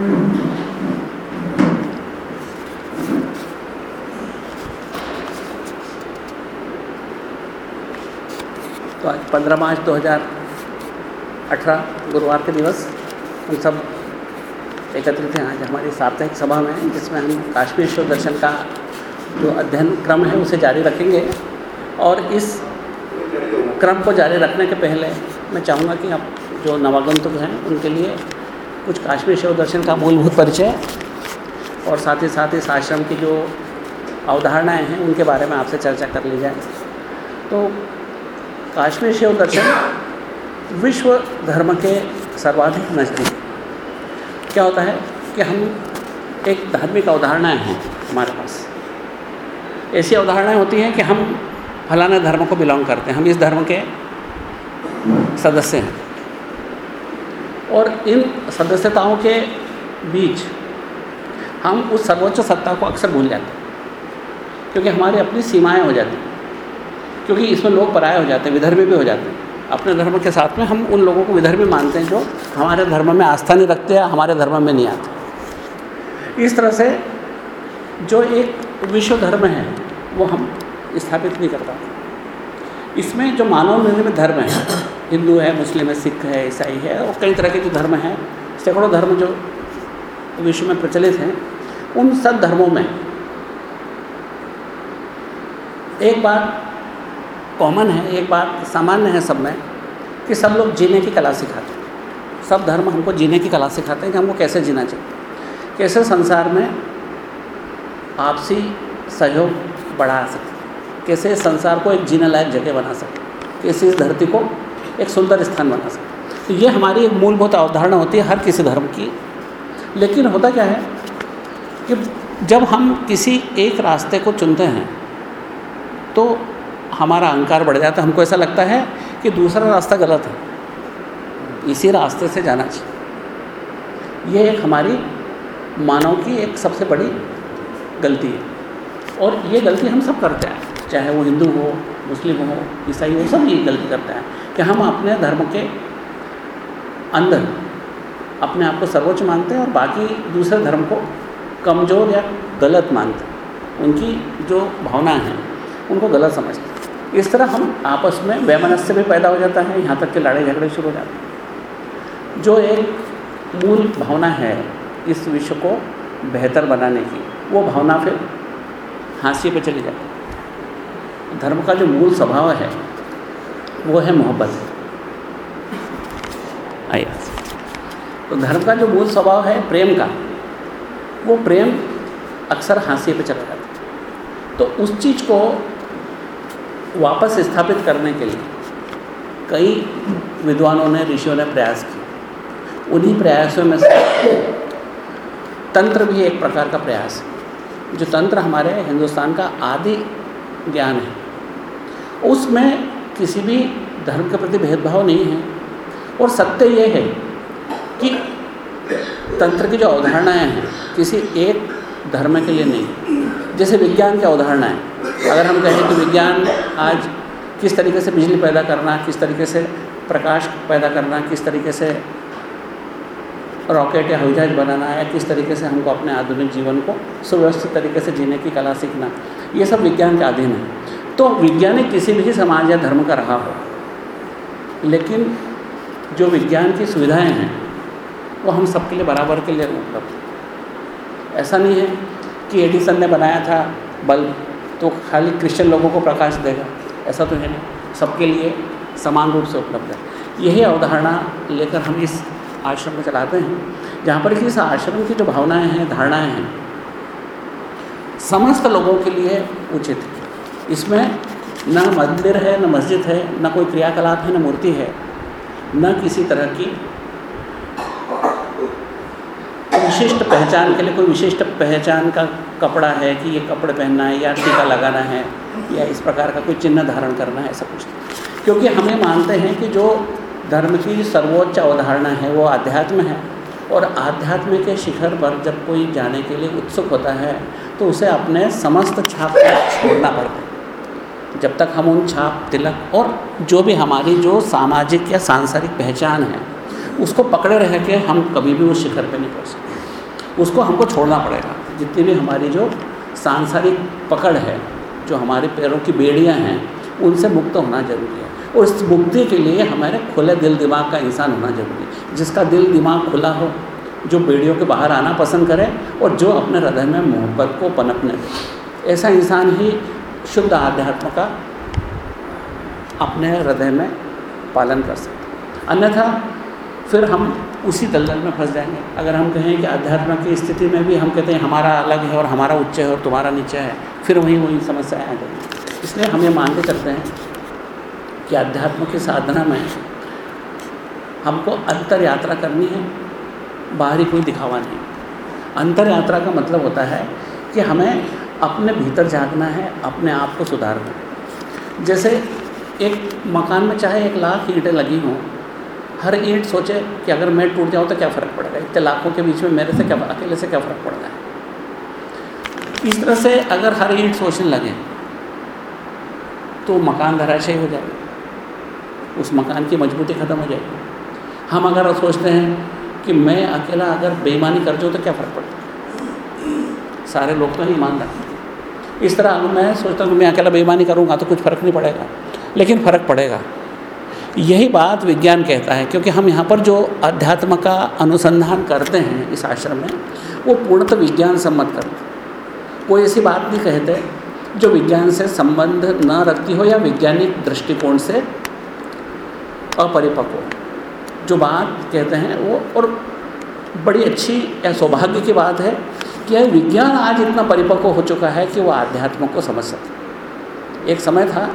तो आज पंद्रह मार्च 2018 गुरुवार के दिवस हम सब एकत्रित हैं। आज हमारी साप्ताहिक सभा में, जिसमें हम काश्मीर दर्शन का जो अध्ययन क्रम है, उसे जारी रखेंगे। और इस क्रम को जारी रखने के पहले मैं चाहूँगा कि आप जो नवागंतुक हैं, उनके लिए कुछ काश्मीर शिव दर्शन का मूलभूत परिचय और साथ ही साथ इस आश्रम की जो अवधारणाएँ हैं, उनके बारे में आपसे चर्चा कर ली जाए। तो काश्मीर शिव दर्शन विश्व धर्म के सर्वाधिक नज़दीक। क्या होता है कि हम एक धार्मिक अवधारणाएँ हैं हमारे पास। ऐसी अवधारणाएँ होती हैं कि हम फलाने धर्म को बिलोंग करते हैं। हम इस धर्म के सदस्य हैं। और इन सदस्यताओं के बीच हम उस सर्वोच्च सत्ता को अक्सर भूल जाते हैं, क्योंकि हमारी अपनी सीमाएँ हो जाती हैं, क्योंकि इसमें लोग पराये हो जाते हैं, विधर्मी भी हो जाते हैं। अपने धर्म के साथ में हम उन लोगों को विधर्मी मानते हैं जो हमारे धर्म में आस्था नहीं रखते या हमारे धर्म में नहीं आते। इस तरह से जो एक विश्व धर्म है, वो हम स्थापित नहीं कर पाते। इसमें जो मानव निर्मित धर्म है हिंदू है, मुस्लिम है, सिख है, ईसाई है, और कई तरह के जो धर्म हैं, सैकड़ों धर्म जो विश्व में प्रचलित हैं, उन सब धर्मों में एक बात कॉमन है, एक बात सामान्य है सब में, कि सब लोग जीने की कला सिखाते हैं। सब धर्म हमको जीने की कला सिखाते हैं कि हमको कैसे जीना चाहिए। कैसे संसार में आपसी सहयोग बढ़ा सकते कैसे संसार को एक जीने लायक जगह बना सकते कैसे इस धरती को एक सुंदर स्थान बना सकते तो ये हमारी एक मूलभूत अवधारणा होती है हर किसी धर्म की। लेकिन होता क्या है कि जब हम किसी एक रास्ते को चुनते हैं तो हमारा अहंकार बढ़ जाता है। हमको ऐसा लगता है कि दूसरा रास्ता गलत है। इसी रास्ते से जाना चाहिए। ये एक हमारी मानव की एक सबसे बड़ी गलती है। और ये गलती हम सब करते हैं। चाहे वो हिंदू हो, मुस्लिम हो, ईसाई हो, सब ये गलती करते हैं। कि हम अपने धर्म के अंदर अपने आप को सर्वोच्च मानते हैं और बाकी दूसरे धर्म को कमज़ोर या गलत मानते हैं। उनकी जो भावनाएँ हैं, उनको गलत समझते हैं। इस तरह हम आपस में वैमनस्य भी पैदा हो जाता है, यहाँ तक कि लड़ाई झगड़े शुरू हो जाते हैं। जो एक मूल भावना है इस विश्व को बेहतर बनाने की, वो भावना फिर हाशिए पे चली जाती है। धर्म का जो मूल स्वभाव है वो है मोहब्बत। आइए। तो धर्म का जो मूल स्वभाव है, प्रेम का, वो प्रेम अक्सर हाशिए पे चला जाता तो उस चीज़ को वापस स्थापित करने के लिए कई विद्वानों ने, ऋषियों ने प्रयास किए। उन्हीं प्रयासों में से तंत्र भी एक प्रकार का प्रयास है। जो तंत्र हमारे हिंदुस्तान का आदि ज्ञान है, उसमें किसी भी धर्म के प्रति भेदभाव नहीं है। और सत्य ये है कि तंत्र की जो अवधारणाएँ हैं, किसी एक धर्म के लिए नहीं। जैसे विज्ञान की अवधारणा है। अगर हम कहें कि विज्ञान आज किस तरीके से बिजली पैदा करना, किस तरीके से प्रकाश पैदा करना, किस तरीके से रॉकेट या हवाई बनाना या किस तरीके से हमको अपने आधुनिक जीवन को सुव्यवस्थित तरीके से जीने की कला सीखना, ये सब विज्ञान के अधीन है। तो वैज्ञानिक किसी भी समाज या धर्म का रहा हो, लेकिन जो विज्ञान की सुविधाएँ हैं, वो हम सबके लिए बराबर के लिए उपलब्ध ऐसा नहीं है कि एडिसन ने बनाया था बल्ब तो खाली क्रिश्चियन लोगों को प्रकाश देगा, ऐसा तो है नहीं। सबके लिए समान रूप से उपलब्ध है। यही अवधारणा लेकर हम इस आश्रम में चलाते हैं, जहाँ पर कि इस आश्रम की जो भावनाएँ हैं, धारणाएँ हैं, समस्त लोगों के लिए उचित इसमें न मंदिर है, न मस्जिद है, न कोई क्रियाकलाप है, न मूर्ति है, न किसी तरह की विशिष्ट पहचान के लिए कोई विशिष्ट पहचान का कपड़ा है कि ये कपड़े पहनना है या टीका लगाना है या इस प्रकार का कोई चिन्ह धारण करना है, ऐसा कुछ क्योंकि हमें मानते हैं कि जो धर्म की सर्वोच्च अवधारणा है, वो आध्यात्म है और आध्यात्म के शिखर पर जब कोई जाने के लिए उत्सुक होता है तो उसे अपने समस्त छाप छोड़ना पड़ता है। जब तक हम उन छाप, तिलक और जो भी हमारी जो सामाजिक या सांसारिक पहचान है, उसको पकड़े रह के हम कभी भी उस शिखर पे नहीं पहुँच सकते। उसको हमको छोड़ना पड़ेगा। जितनी भी हमारी जो सांसारिक पकड़ है, जो हमारे पैरों की बेड़ियाँ हैं, उनसे मुक्त होना ज़रूरी है। और इस मुक्ति के लिए हमारे खुले दिल दिमाग का इंसान होना ज़रूरी है। जिसका दिल दिमाग खुला हो, जो बेड़ियों के बाहर आना पसंद करे और जो अपने हृदय में मोहब्बत को पनपने ऐसा इंसान ही शुद्ध आध्यात्म का अपने हृदय में पालन कर सकते अन्यथा, फिर हम उसी दलदल में फंस जाएँगे। अगर हम कहें कि अध्यात्म की स्थिति में भी हम कहते हैं, हमारा अलग है और हमारा उच्च है और तुम्हारा नीचे है। फिर वहीं वही समस्याएँ आ जाएँगी इसलिए हम ये मानते चलते हैं कि अध्यात्म की साधना में हमको अंतर यात्रा करनी है, बाहरी कोई दिखावा नहीं। अंतर यात्रा का मतलब होता है कि हमें अपने भीतर झांकना है, अपने आप को सुधारना है। जैसे एक मकान में चाहे एक लाख ईंटें लगी हों, हर ईंट सोचे कि अगर मैं टूट जाऊँ तो क्या फ़र्क पड़ेगा? इतने लाखों के बीच में मेरे से क्या अकेले से क्या फ़र्क पड़ता है? इस तरह से अगर हर ईंट सोचने लगे तो मकान धराशयी हो जाएगा। उस मकान की मजबूती ख़त्म हो जाएगी। हम अगर सोचते हैं कि मैं अकेला अगर बेईमानी कर जाऊँ तो क्या फ़र्क पड़ता? है सारे लोग तो ईमानदार। इस तरह मैं सोचता हूँ कि मैं अकेला बेईमानी करूँगा तो कुछ फ़र्क नहीं पड़ेगा। लेकिन फ़र्क पड़ेगा। यही बात विज्ञान कहता है, क्योंकि हम यहाँ पर जो अध्यात्म का अनुसंधान करते हैं इस आश्रम में, वो पूर्णतः विज्ञान सम्मत करते कोई ऐसी बात नहीं कहते जो विज्ञान से संबंध न रखती हो या वैज्ञानिक दृष्टिकोण से अपरिपक्व जो बात कहते हैं वो, और बड़ी अच्छी या सौभाग्य की बात है कि विज्ञान आज इतना परिपक्व हो चुका है कि वो अध्यात्म को समझ सके। एक समय था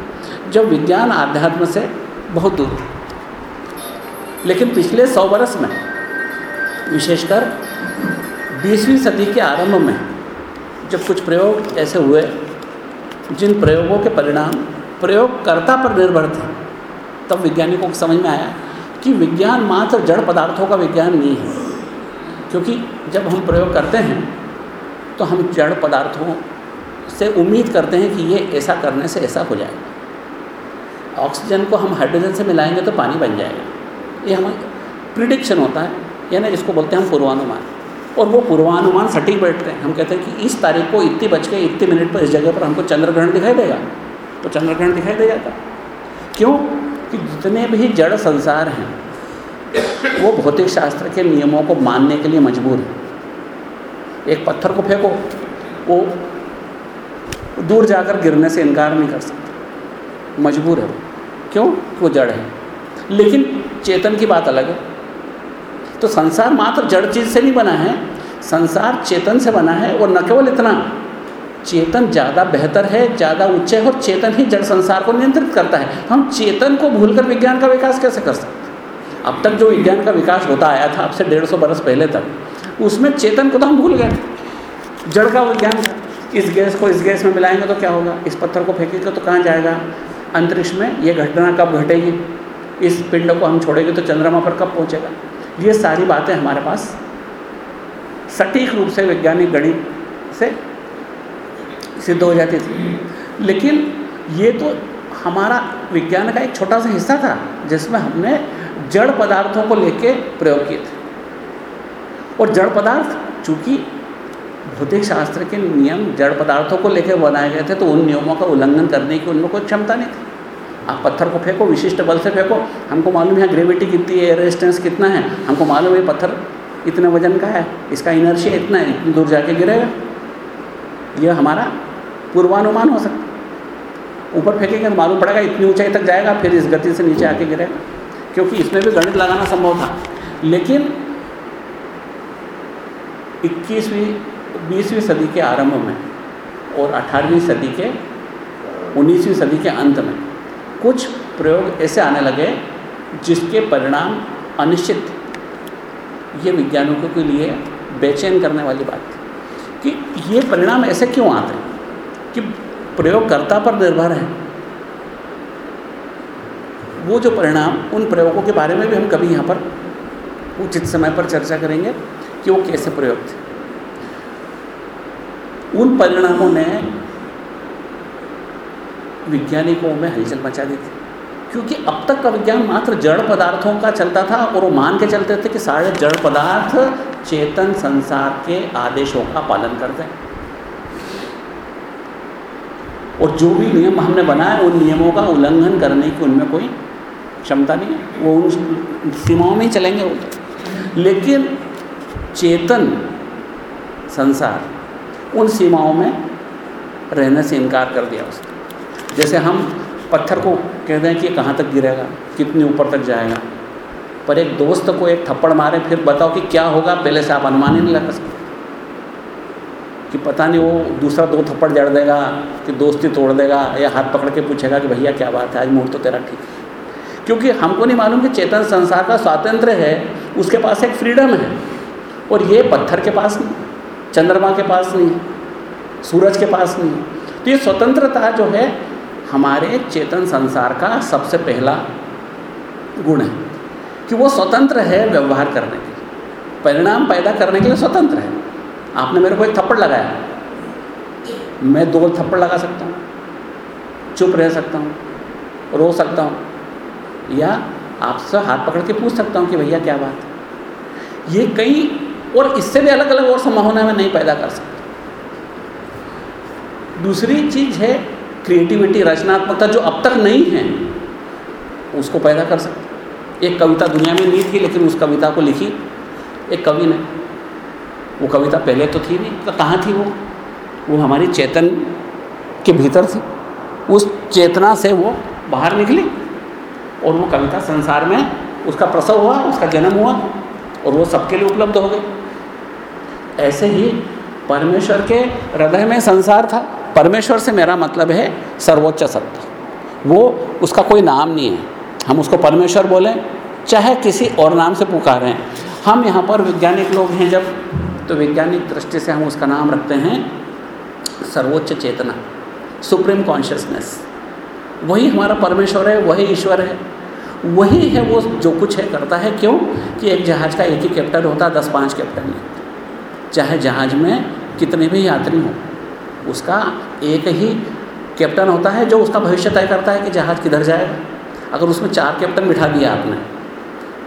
जब विज्ञान आध्यात्म से बहुत दूर था। लेकिन पिछले सौ बरस में, विशेषकर बीसवीं सदी के आरंभ में, जब कुछ प्रयोग ऐसे हुए, जिन प्रयोगों के परिणाम प्रयोगकर्ता पर निर्भर थे, तब वैज्ञानिकों को समझ में आया कि विज्ञान मात्र जड़ पदार्थों का विज्ञान नहीं है। क्योंकि जब हम प्रयोग करते हैं तो हम जड़ पदार्थों से उम्मीद करते हैं कि ये ऐसा करने से ऐसा हो जाएगा। ऑक्सीजन को हम हाइड्रोजन से मिलाएँगे तो पानी बन जाएगा। ये हमारा प्रिडिक्शन होता है यानी जिसको बोलते हैं हम पूर्वानुमान। और वो पूर्वानुमान सटीक बैठते हैं। हम कहते हैं कि इस तारीख को इतनी बज के इतने मिनट पर इस जगह पर हमको चंद्रग्रहण दिखाई देगा। तो चंद्रग्रहण दिखाई दे जाता क्यों? कि जितने भी जड़ संसार हैं, वो भौतिक शास्त्र के नियमों को मानने के लिए मजबूर है। एक पत्थर को फेंको, वो दूर जाकर गिरने से इनकार नहीं कर सकता। मजबूर है वो। क्यों? वो जड़ है। लेकिन चेतन की बात अलग है। तो संसार मात्र जड़ चीज़ से नहीं बना है, संसार चेतन से बना है और न केवल इतना। चेतन ज़्यादा बेहतर है, ज़्यादा उच्च है और चेतन ही जड़ संसार को नियंत्रित करता है। हम चेतन को भूलकर विज्ञान का विकास कैसे कर सकते अब तक जो विज्ञान का विकास होता आया था, अब से डेढ़ सौ बरस पहले तक उसमें चेतन को तो हम भूल गए। जड़ का विज्ञान इस गैस को इस गैस में मिलाएँगे तो क्या होगा? इस पत्थर को फेंकेंगे तो कहाँ जाएगा? अंतरिक्ष में ये घटना कब घटेगी? इस पिंड को हम छोड़ेंगे तो चंद्रमा पर कब पहुँचेगा? ये सारी बातें हमारे पास सटीक रूप से वैज्ञानिक गणित से सिद्ध हो जाती थी। लेकिन ये तो हमारा विज्ञान का एक छोटा सा हिस्सा था, जिसमें हमने जड़ पदार्थों को लेके प्रयोग किए थे। और जड़ पदार्थ, चूँकि भौतिक शास्त्र के नियम जड़ पदार्थों को लेकर बनाए गए थे तो उन नियमों का उल्लंघन करने की उनमें कोई क्षमता नहीं थी। आप पत्थर को फेंको, विशिष्ट बल से फेंको, हमको मालूम है ग्रेविटी कितनी है रेजिस्टेंस कितना है। हमको मालूम है पत्थर इतने वज़न का है, इसका इनर्शिया इतना है, इतनी दूर जाके गिरेगा। यह हमारा पूर्वानुमान हो सकता ऊपर फेंकेंगे तो मालूम पड़ेगा इतनी ऊंचाई तक जाएगा, फिर इस गति से नीचे आके गिरेगा। क्योंकि इसमें भी गणित लगाना संभव था। लेकिन इक्कीसवीं, बीसवीं सदी के आरंभ में और अठारहवीं सदी के, उन्नीसवीं सदी के अंत में कुछ प्रयोग ऐसे आने लगे जिसके परिणाम अनिश्चित ये विज्ञानिकों के लिए बेचैन करने वाली बात थी। कि ये परिणाम ऐसे क्यों आते हैं? कि प्रयोगकर्ता पर निर्भर है। वो जो परिणाम उन प्रयोगों के बारे में भी हम कभी यहाँ पर उचित समय पर चर्चा करेंगे। कि वो कैसे प्रयोग थे? उन परिणामों ने विज्ञानिकों में हलचल मचा दी थी। क्योंकि अब तक का विज्ञान मात्र जड़ पदार्थों का चलता था और वो मान के चलते थे कि सारे जड़ पदार्थ चेतन संसार के आदेशों का पालन करते हैं। और जो भी नियम हमने बनाए, उन नियमों का उल्लंघन करने की उनमें कोई क्षमता नहीं है। वो उन सीमाओं में ही चलेंगे वो तो। लेकिन चेतन संसार, उन सीमाओं में रहने से इनकार कर दिया उसने। जैसे हम पत्थर को कहते हैं कि कहाँ तक गिरेगा, कितने ऊपर तक जाएगा, पर एक दोस्त को एक थप्पड़ मारे, फिर बताओ कि क्या होगा, पहले से आप अनुमान ही नहीं लगा सकते। कि पता नहीं वो दूसरा दो थप्पड़ जड़ देगा, कि दोस्ती तोड़ देगा, या हाथ पकड़ के पूछेगा कि भैया क्या बात है, आज मूड तो तेरा ठीक है। क्योंकि हमको नहीं मालूम कि चेतन संसार का स्वातंत्र है, उसके पास एक फ्रीडम है। और ये पत्थर के पास नहीं, चंद्रमा के पास नहीं है सूरज के पास नहीं। है तो ये स्वतंत्रता जो है, हमारे चेतन संसार का सबसे पहला गुण है कि वो स्वतंत्र है व्यवहार करने के लिए। परिणाम पैदा करने के लिए स्वतंत्र है। आपने मेरे को एक थप्पड़ लगाया। मैं दो थप्पड़ लगा सकता हूँ, चुप रह सकता हूँ, रो सकता हूँ, या आपसे हाथ पकड़ के पूछ सकता हूँ कि भैया क्या बात है? ये कई और इससे भी अलग अलग और संभावना में नहीं पैदा कर सकता। दूसरी चीज़ है क्रिएटिविटी रचनात्मकता जो अब तक नहीं है, उसको पैदा कर सकते। एक कविता दुनिया में नहीं थी, लेकिन उस कविता को लिखी। एक कवि ने। वो कविता पहले तो थी नहीं तो कहाँ थी वो? वो हमारी चेतन के भीतर थी। उस चेतना से वो बाहर निकली और वो कविता संसार में उसका प्रसव हुआ, उसका जन्म हुआ और वो सबके लिए उपलब्ध हो गई। ऐसे ही परमेश्वर के हृदय में संसार था। परमेश्वर से मेरा मतलब है सर्वोच्च सत्ता वो, उसका कोई नाम नहीं है। हम उसको परमेश्वर बोलें, चाहे किसी और नाम से पुकारें। हम यहाँ पर वैज्ञानिक लोग हैं जब तो वैज्ञानिक दृष्टि से हम उसका नाम रखते हैं सर्वोच्च चेतना, सुप्रीम कॉन्शियसनेस। वही हमारा परमेश्वर है, वही ईश्वर है। वही है वो जो कुछ है, करता है। क्यों? कि एक जहाज़ का एक ही कैप्टन होता है दस पाँच कैप्टन। नहीं चाहे जहाज़ में कितने भी यात्री हों, उसका एक ही कैप्टन होता है जो उसका भविष्य तय करता है कि जहाज़ किधर जाएगा। अगर उसमें चार कैप्टन बिठा दिया आपने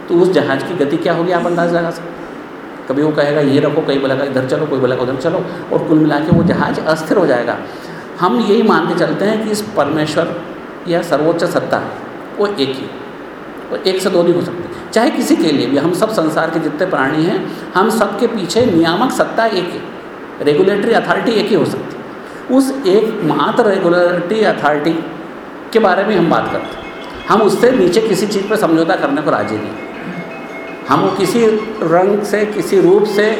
तो उस जहाज़ की गति क्या होगी आप अंदाज़ लगा सकते कभी वो कहेगा, ये रखो, कहीं बोलेगा इधर चलो, कोई बोलेगा उधर चलो, और कुल मिला के वो जहाज़ अस्थिर हो जाएगा। हम यही मान के चलते हैं कि इस परमेश्वर या सर्वोच्च सत्ता वो एक ही और एक से दो नहीं हो सकते। चाहे किसी के लिए भी, हम सब संसार के जितने प्राणी हैं, हम सब के पीछे नियामक सत्ता एक ही रेगुलेटरी अथॉरिटी एक ही हो सकती है। उस एक मात्र रेगुलरिटी अथॉरिटी के बारे में हम बात करते हैं। हम उससे नीचे किसी चीज़ पर समझौता करने को राज़ी नहीं हम किसी रंग से, किसी रूप से,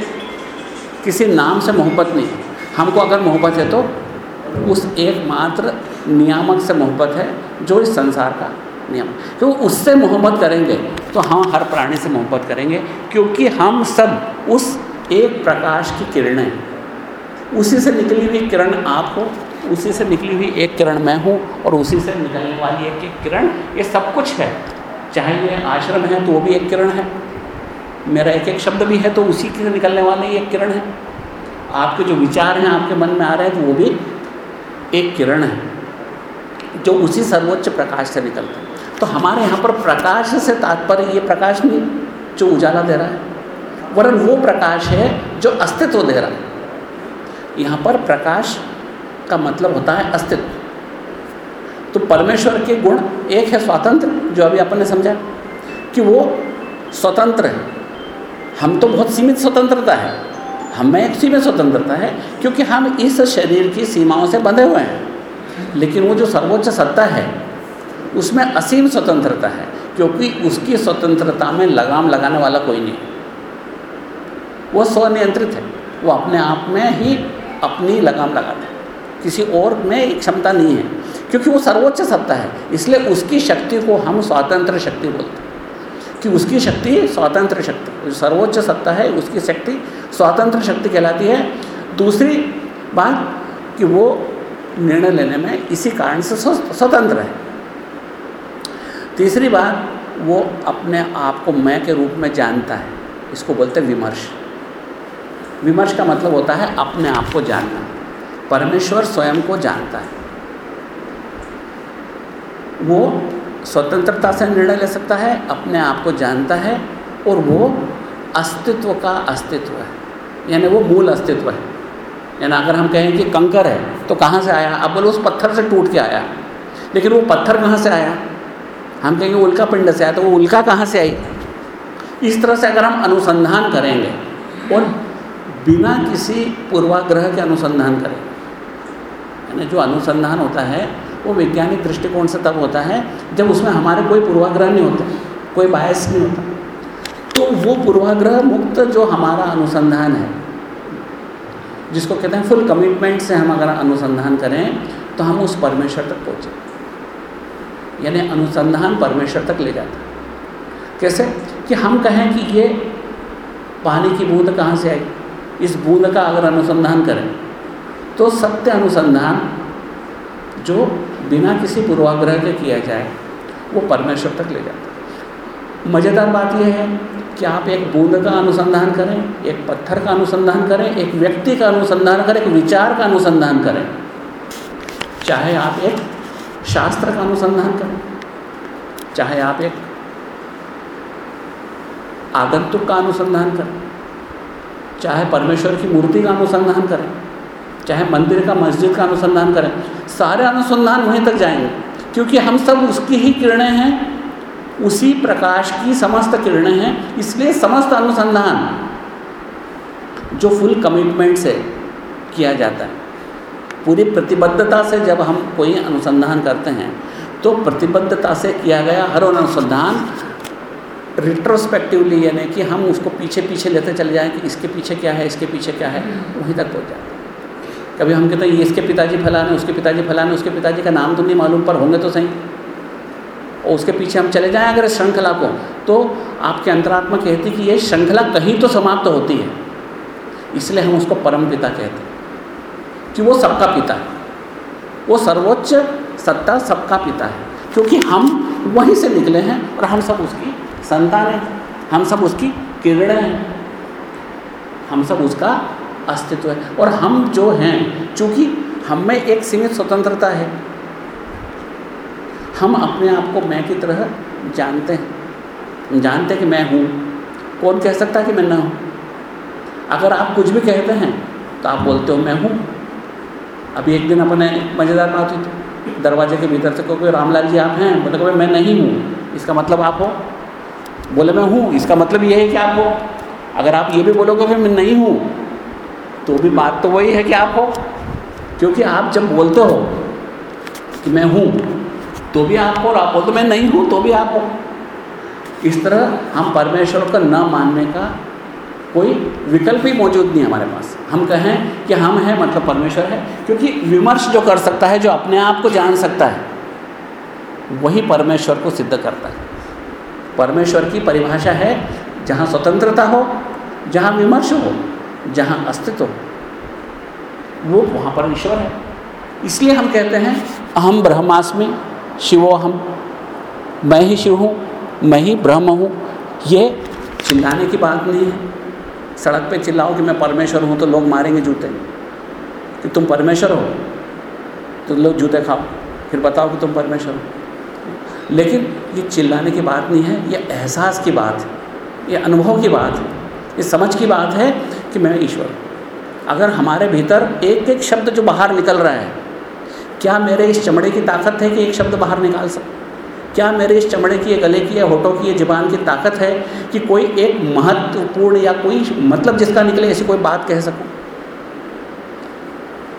किसी नाम से मोहब्बत नहीं है। हमको अगर मोहब्बत है तो उस एकमात्र नियामक से मोहब्बत है, जो इस संसार का नियम। तो उससे मोहब्बत करेंगे तो हम हर प्राणी से मोहब्बत करेंगे, क्योंकि हम सब उस एक प्रकाश की किरणें हैं। उसी से निकली हुई किरण आप हो, उसी से निकली हुई एक किरण मैं हूँ, और उसी से निकलने वाली एक एक किरण, ये सब कुछ है। चाहे ये आश्रम है तो वो भी एक किरण है। मेरा एक एक शब्द भी है तो उसी से निकलने वाले एक किरण है। आपके जो विचार हैं, आपके मन में आ रहे हैं तो वो भी एक किरण है, जो उसी सर्वोच्च प्रकाश से निकलते हैं। तो हमारे यहाँ पर प्रकाश से तात्पर्य ये प्रकाश नहीं, जो उजाला दे रहा है। वरन वो प्रकाश है जो अस्तित्व दे रहा है। यहाँ पर प्रकाश का मतलब होता है अस्तित्व। तो परमेश्वर के गुण एक है स्वतंत्र, जो अभी अपन ने समझा, कि वो स्वतंत्र है। हम तो बहुत सीमित स्वतंत्रता है। हमें एक सीमित स्वतंत्रता है, क्योंकि हम इस शरीर की सीमाओं से बंधे हुए हैं। लेकिन वो जो सर्वोच्च सत्ता है उसमें असीम स्वतंत्रता है, क्योंकि उसकी स्वतंत्रता में लगाम लगाने वाला कोई नहीं। वो स्वनियंत्रित है, वो अपने आप में ही अपनी लगाम लगाता है। किसी और में क्षमता नहीं है, क्योंकि वो सर्वोच्च सत्ता है, इसलिए उसकी शक्ति को हम स्वातंत्र शक्ति बोलते हैं। कि उसकी शक्ति स्वतंत्र शक्ति सर्वोच्च सत्ता है, उसकी शक्ति स्वतंत्र शक्ति कहलाती है। दूसरी बात कि वो निर्णय लेने में इसी कारण से स्वतंत्र है। तीसरी बात, वो अपने आप को मैं के रूप में जानता है। इसको बोलते हैं विमर्श। विमर्श का मतलब होता है अपने आप को जानना। परमेश्वर स्वयं को जानता है। वो स्वतंत्रता से निर्णय ले सकता है, अपने आप को जानता है और वो अस्तित्व का अस्तित्व है। यानी वो मूल अस्तित्व है। यानी अगर हम कहें कि कंकर है तो कहाँ से आया? अब बोलो, उस पत्थर से टूट के आया। लेकिन वो पत्थर कहाँ से आया? हम कहेंगे, उल्का पिंड से आया तो वो उल्का कहाँ से आई? इस तरह से अगर हम अनुसंधान करेंगे, और बिना किसी पूर्वाग्रह के अनुसंधान करेंगे यानी जो अनुसंधान होता है, वो वैज्ञानिक दृष्टिकोण से तब होता है, जब उसमें हमारे कोई पूर्वाग्रह नहीं होते, कोई बायस नहीं होता। तो वो पूर्वाग्रह मुक्त जो हमारा अनुसंधान है, जिसको कहते हैं फुल कमिटमेंट से हम अगर अनुसंधान करें तो हम उस परमेश्वर तक पहुँचे। यानी अनुसंधान परमेश्वर तक ले जाता कैसे? कि हम कहें कि ये पानी की बूंद कहाँ से आई? इस बूंद का अगर अनुसंधान करें तो सत्य अनुसंधान जो बिना किसी पूर्वाग्रह के किया जाए, वो परमेश्वर तक ले जाता मज़ेदार बात यह है कि आप एक बूंद का अनुसंधान करें, एक पत्थर का अनुसंधान करें, एक व्यक्ति का अनुसंधान करें, एक विचार का अनुसंधान करें। चाहे आप एक शास्त्र का अनुसंधान करें। चाहे आप एक आगंतुक का अनुसंधान करें, चाहे परमेश्वर की मूर्ति का अनुसंधान करें, चाहे मंदिर का, मस्जिद का अनुसंधान करें, सारे अनुसंधान वहीं तक जाएँगे, क्योंकि हम सब उसकी ही किरणें हैं, उसी प्रकाश की समस्त किरणें हैं, इसलिए समस्त अनुसंधान जो फुल कमिटमेंट से किया जाता है। पूरी प्रतिबद्धता से जब हम कोई अनुसंधान करते हैं तो प्रतिबद्धता से किया गया हर अनुसंधान रिट्रोस्पेक्टिवली यानी कि हम उसको पीछे पीछे लेते चले जाएँ कि इसके पीछे क्या है, इसके पीछे क्या है, वहीं तक पहुँच जाते कभी हम कहते हैं, ये इसके पिताजी फलाने, उसके पिताजी फलाने, उसके पिताजी का नाम तो नहीं मालूम, पर होंगे तो सही। और उसके पीछे हम चले जाएँ अगर इस श्रृंखला को तो आपके अंतरात्मा कहती कि ये श्रृंखला कहीं तो समाप्त तो होती है। इसलिए हम उसको परम पिता कहते हैं। कि वो सबका पिता है। वो सर्वोच्च सत्ता सबका पिता है। क्योंकि हम वहीं से निकले हैं और हम सब उसकी संतान हैं। हम सब उसकी किरणें हैं। हम सब उसका अस्तित्व है। और हम जो हैं, चूँकि हम में एक सीमित स्वतंत्रता है, हम अपने आप को मैं की तरह जानते हैं। जानते हैं कि मैं हूँ। कौन कह सकता है कि मैं ना हूँ? अगर आप कुछ भी कहते हैं तो आप बोलते हो, मैं हूँ। अभी एक दिन अपने मज़ेदार बात हुई दरवाजे के भीतर से कोई रामलाल जी आप हैं? बोले कभी मैं नहीं हूँ। इसका मतलब आप हो? बोले, मैं हूँ। इसका मतलब ये है कि आप हो। अगर आप ये भी बोलोगे कि मैं नहीं हूँ। तो भी बात तो वही है कि आप हो। क्योंकि आप जब बोलते हो कि मैं हूँ तो भी आप हो और आप बोलते मैं नहीं हूँ तो भी आप हो। इस तरह हम परमेश्वर को न मानने का कोई विकल्प ही मौजूद नहीं हमारे पास। हम कहें कि हम हैं मतलब परमेश्वर है, क्योंकि विमर्श जो कर सकता है, जो अपने आप को जान सकता है, वही परमेश्वर को सिद्ध करता है। परमेश्वर की परिभाषा है, जहाँ स्वतंत्रता हो, जहाँ विमर्श हो, जहाँ अस्तित्व हो। वो वहाँ पर ईश्वर है। इसलिए हम कहते हैं अहम ब्रह्मास्मि, शिवो हम मैं ही शिव हूँ, मैं ही ब्रह्म हूँ। ये चिल्लाने की बात नहीं है। सड़क पे चिल्लाओ कि मैं परमेश्वर हूँ तो लोग मारेंगे जूते। कि तुम परमेश्वर हो तो लोग जूते खाओ। फिर बताओ कि तुम परमेश्वर हो। लेकिन ये चिल्लाने की बात नहीं है, ये एहसास की बात है, ये अनुभव की बात है, ये समझ की बात है कि मैं ईश्वर अगर हमारे भीतर एक एक शब्द जो बाहर निकल रहा है, क्या मेरे इस चमड़े की ताकत है कि एक शब्द बाहर निकाल सकूँ? क्या मेरे इस चमड़े की गले की या होठों की या जबान की ताकत है कि कोई एक महत्वपूर्ण या कोई मतलब जिसका निकले, ऐसी कोई बात कह सकूँ?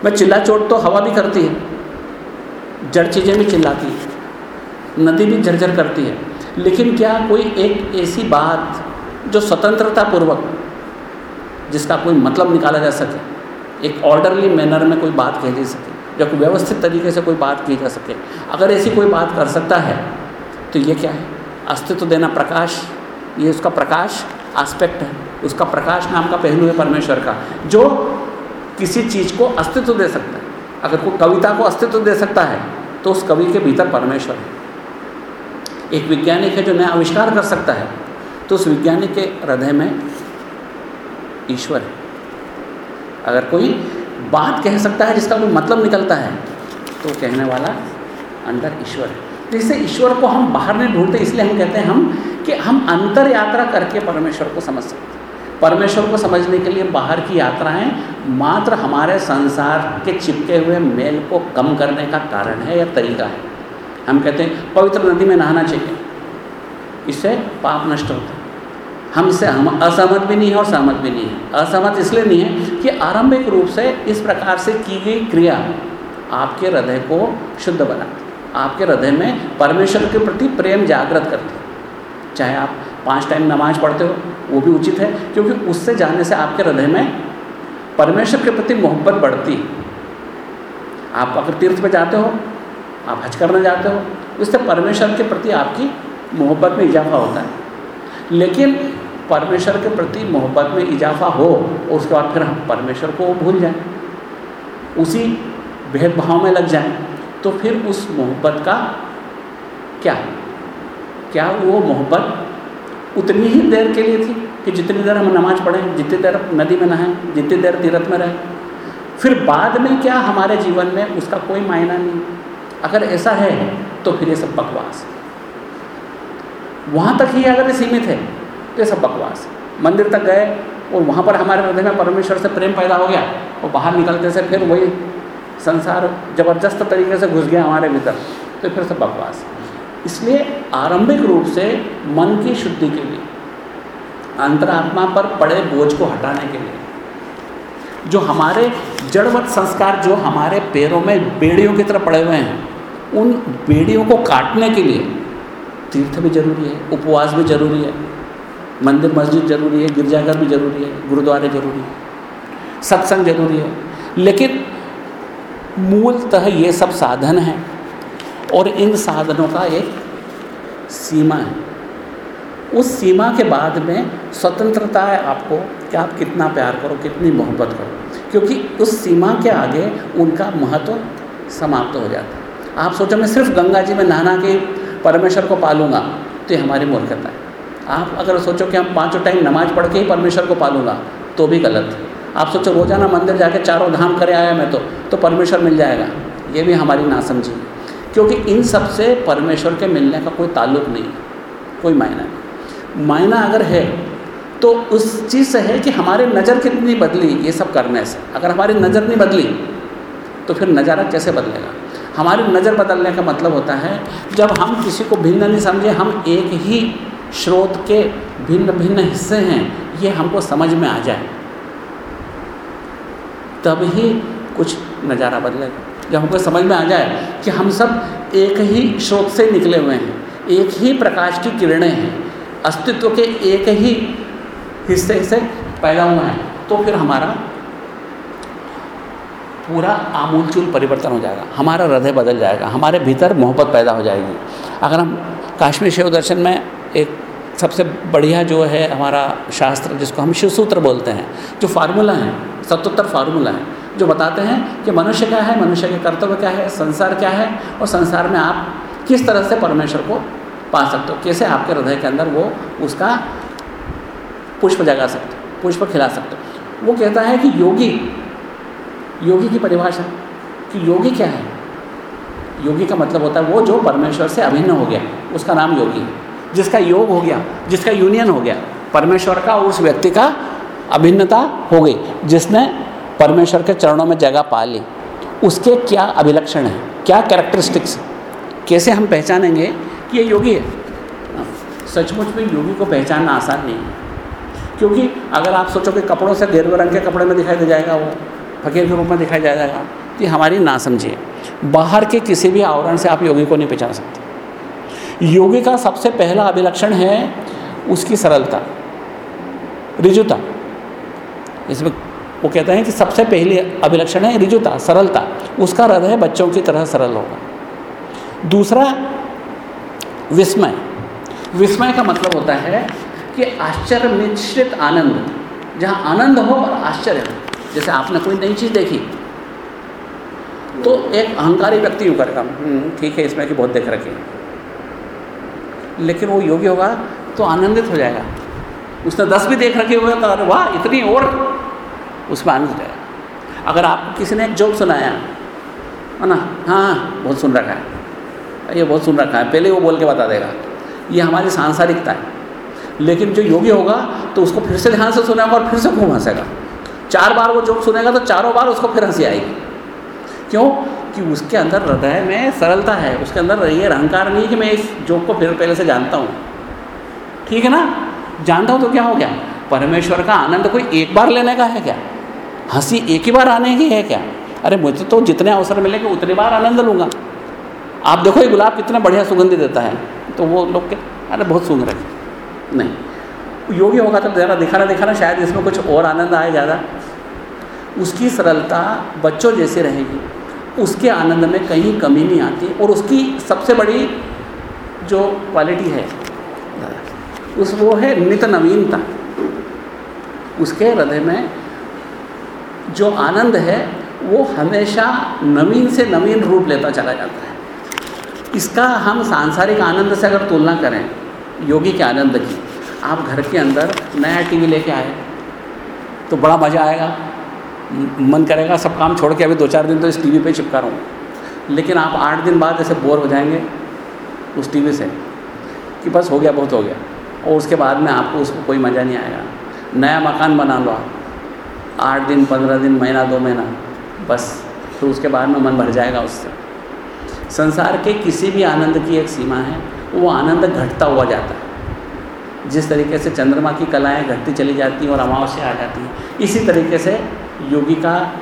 मैं चिल्ला चोट तो हवा भी करती है। जड़ चीज़ें भी चिल्लाती है। नदी भी झरझर करती है। लेकिन क्या कोई एक ऐसी बात जो स्वतंत्रता पूर्वक जिसका कोई मतलब निकाला जा सके, एक ऑर्डरली मैनर में कोई बात कह जा सके, या व्यवस्थित तरीके से कोई बात की जा सके, अगर ऐसी कोई बात कर सकता है तो ये क्या है? अस्तित्व देना प्रकाश। ये उसका प्रकाश आस्पेक्ट है। उसका प्रकाश नाम का पहलू है परमेश्वर का, जो किसी चीज़ को अस्तित्व दे सकता है। अगर कोई कविता को अस्तित्व दे सकता है तो उस कवि के भीतर परमेश्वर है। एक वैज्ञानिक है जो नया आविष्कार कर सकता है तो उस वैज्ञानिक के हृदय में ईश्वर है। अगर कोई बात कह सकता है जिसका कोई मतलब निकलता है तो कहने वाला अंदर ईश्वर है। जैसे ईश्वर को हम बाहर नहीं ढूंढते, इसलिए हम कहते हैं हम, कि हम अंतर यात्रा करके परमेश्वर को समझ सकते हैं। परमेश्वर को समझने के लिए बाहर की यात्राएँ मात्र हमारे संसार के चिपके हुए मेल को कम करने का कारण है या तरीका है। हम कहते हैं, पवित्र नदी में नहाना चाहिए। इससे पाप नष्ट होता है। हम इससे हम असहमत भी नहीं है और सहमत भी नहीं है। असहमत इसलिए नहीं है कि आरंभिक रूप से इस प्रकार से की गई क्रिया आपके हृदय को शुद्ध बनाती आपके हृदय में परमेश्वर के प्रति प्रेम जागृत करते करती चाहे आप पाँच टाइम नमाज़ पढ़ते हो, वो भी उचित है, क्योंकि उससे जाने से आपके हृदय में परमेश्वर के प्रति मोहब्बत बढ़ती आप अगर तीर्थ पे जाते हो, आप हज करने जाते हो उससे परमेश्वर के प्रति आपकी मोहब्बत में इजाफा होता है। लेकिन परमेश्वर के प्रति मोहब्बत में इजाफा हो और उसके बाद फिर हम परमेश्वर को भूल जाएँ। उसी भेदभाव में लग जाएँ। तो फिर उस मोहब्बत का क्या? क्या वो मोहब्बत उतनी ही देर के लिए थी कि जितनी देर हम नमाज़ पढ़ें, जितनी देर नदी में नहाएँ जितनी देर तीरथ में रहें? फिर बाद में क्या हमारे जीवन में उसका कोई मायना नहीं? अगर ऐसा है तो फिर ये सब बकवास। वहाँ तक ही अगर सीमित है तो ये सब बकवास। मंदिर तक गए और वहाँ पर हमारे हृदय में परमेश्वर से प्रेम पैदा हो गया, और बाहर निकलते से फिर वही संसार ज़बरदस्त तरीके से घुस गया हमारे भीतर तो फिर सब बकवास। इसलिए आरंभिक रूप से मन की शुद्धि के लिए, अंतरात्मा पर पड़े बोझ को हटाने के लिए, जो हमारे जड़वत संस्कार, जो हमारे पैरों में बेड़ियों की तरह पड़े हुए हैं, उन बेड़ियों को काटने के लिए तीर्थ भी ज़रूरी है, उपवास भी ज़रूरी है, मंदिर मस्जिद ज़रूरी है, गिरजाघर भी ज़रूरी है, गुरुद्वारे ज़रूरी है, सत्संग ज़रूरी है। लेकिन मूलतः ये सब साधन हैं और इन साधनों का एक सीमा है। उस सीमा के बाद में स्वतंत्रता है आपको कि आप कितना प्यार करो, कितनी मोहब्बत करो, क्योंकि उस सीमा के आगे उनका महत्व समाप्त हो जाता है। आप सोचो, मैं सिर्फ़ गंगा जी में नहाना के परमेश्वर को पालूँगा तो ये हमारी मूर्खता है। आप अगर सोचो कि हम पाँचों टाइम नमाज़ पढ़ के ही परमेश्वर को पालूँगा तो भी गलत है। आप सोचो, रोज़ाना मंदिर जाके चारों धाम करे आया मैं तो तो परमेश्वर मिल जाएगा। ये भी हमारी नासमझी। क्योंकि इन सबसे परमेश्वर के मिलने का कोई ताल्लुक नहीं कोई मायना नहीं। मायना अगर है तो उस चीज़ से है कि हमारी नज़र कितनी बदली ये सब करने से। अगर हमारी नज़र नहीं बदली तो फिर नज़ारा कैसे बदलेगा? हमारी नज़र बदलने का मतलब होता है, जब हम किसी को भिन्न नहीं समझे, हम एक ही स्रोत के भिन्न भिन्न हिस्से हैं, ये हमको समझ में आ जाए। तब ही कुछ नज़ारा बदलेगा। जब हमको समझ में आ जाए कि हम सब एक ही स्रोत से निकले हुए हैं, एक ही प्रकाश की किरणें हैं, अस्तित्व के एक ही हिस्से से पैदा हुए हैं तो फिर हमारा पूरा आमूलचूल परिवर्तन हो जाएगा, हमारा हृदय बदल जाएगा, हमारे भीतर मोहब्बत पैदा हो जाएगी। अगर हम काश्मीर शिव दर्शन में एक सबसे बढ़िया जो है हमारा शास्त्र, जिसको हम शिव सूत्र बोलते हैं, जो फार्मूला है सतोत्तर फार्मूला है, जो बताते हैं कि मनुष्य क्या है, मनुष्य के कर्तव्य क्या है, संसार क्या है, और संसार में आप किस तरह से परमेश्वर को पा सकते हो, कैसे आपके हृदय के अंदर वो उसका पुष्प जगा सकते हो, पुष्प खिला सकते हो। वो कहता है कि योगी योगी की परिभाषा, कि योगी क्या है? योगी का मतलब होता है वो जो परमेश्वर से अभिन्न हो गया, उसका नाम योगी है। जिसका योग हो गया, जिसका यूनियन हो गया, परमेश्वर का उस व्यक्ति का अभिन्नता हो गई, जिसने परमेश्वर के चरणों में जगह पा ली। उसके क्या अभिलक्षण हैं? क्या कैरेक्टरिस्टिक्स कैसे हम पहचानेंगे कि ये योगी है? सचमुच में योगी को पहचानना आसान नहीं है। क्योंकि अगर आप सोचो कि कपड़ों से गेरुए रंग के कपड़े में दिखाई दे जाएगा वो, फकीर के रूप में दिखाई जाएगा तो हमारी ना समझिए बाहर के किसी भी आवरण से आप योगी को नहीं पहचान सकते। योगी का सबसे पहला अभिलक्षण है उसकी सरलता रिजुता। इसमें वो कहते हैं कि सबसे पहली अभिलक्षण है रिजुता सरलता। उसका हृदय बच्चों की तरह सरल होगा। दूसरा विस्मय। विस्मय का मतलब होता है कि आश्चर्य मिश्रित आनंद। जहाँ आनंद हो और आश्चर्य हो। जैसे आपने कोई नई चीज़ देखी तो एक अहंकारी व्यक्ति यूँ करेगा हम्म, ठीक है इसमें कि बहुत देख रखी लेकिन वो योगी होगा तो आनंदित हो जाएगा। उसने दस भी देख रखे हुए तो अरे वाह, इतनी और उसमें आनंद हो जाएगा। अगर आपको किसी ने एक जोक सुनाया, है ना? हाँ बहुत सुन रखा है। ये बहुत सुन रखा है, पहले वो बोल के बता देगा। ये हमारी सांसारिकता है। लेकिन जो योगी होगा तो उसको फिर से ध्यान से सुनेगा और फिर से खूब हंसेगा। चार बार वो जोक सुनेगा तो चारों बार उसको फिर हँसी आएगी। क्यों? कि उसके अंदर हृदय में सरलता है, उसके अंदर ये अहंकार नहीं कि मैं इस जोक को फिर पहले से जानता हूँ। ठीक है ना? जानता हूँ तो क्या हो गया? परमेश्वर का आनंद कोई एक बार लेने का है क्या? हँसी एक ही बार आने की है क्या? अरे, मुझे तो जितने अवसर मिलेंगे उतनी बार आनंद लूँगा। आप देखो, ये गुलाब कितना बढ़िया सुगंधी देता है। तो वो लोग के अरे, बहुत सुन रहे नहीं। योगी होगा तो ज़रा दिखाना दिखाना, शायद इसमें कुछ और आनंद आए ज़्यादा। उसकी सरलता बच्चों जैसी रहेगी। उसके आनंद में कहीं कमी नहीं आती और उसकी सबसे बड़ी जो क्वालिटी है, उस वो है नित नवीनता। उसके हृदय में जो आनंद है, वो हमेशा नवीन से नवीन रूप लेता चला जाता है। इसका हम सांसारिक आनंद से अगर तुलना करें, योगी के आनंद की, आप घर के अंदर नया टीवी लेके आए तो बड़ा मज़ा आएगा। मन करेगा सब काम छोड़ के अभी दो चार दिन तो इस टीवी पे चिपका रहा। हूँ लेकिन आप आठ दिन बाद ऐसे बोर हो जाएँगे उस टीवी से कि बस हो गया, बहुत हो गया। और उसके बाद में आपको उसको कोई मज़ा नहीं आएगा। नया मकान बना लो आप। आठ दिन, पंद्रह दिन, महीना, दो महीना, बस। तो उसके बाद में मन भर जाएगा उससे। संसार के किसी भी आनंद की एक सीमा है, वो आनंद घटता हुआ जाता है। जिस तरीके से चंद्रमा की कलाएँ घटती चली जाती हैं और अमावस्या आ जाती हैं, इसी तरीके से योगी का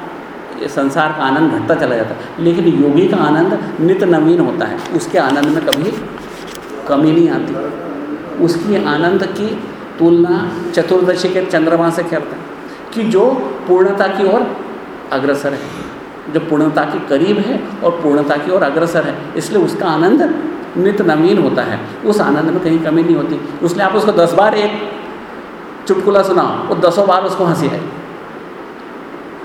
संसार का आनंद घटता चला जाता है। लेकिन योगी का आनंद नित नवीन होता है। उसके आनंद में कभी कमी नहीं आती। उसकी आनंद की तुलना चतुर्दशी के चंद्रमा से करते हैं कि जो पूर्णता की ओर अग्रसर है। जो पूर्णता के करीब है और पूर्णता की ओर अग्रसर है, इसलिए उसका आनंद नित नवीन होता है। उस आनंद में कहीं कमी नहीं होती। उसने आप उसको दस बार एक चुटकुला सुनाओ वो दसों बार उसको हँसी आई।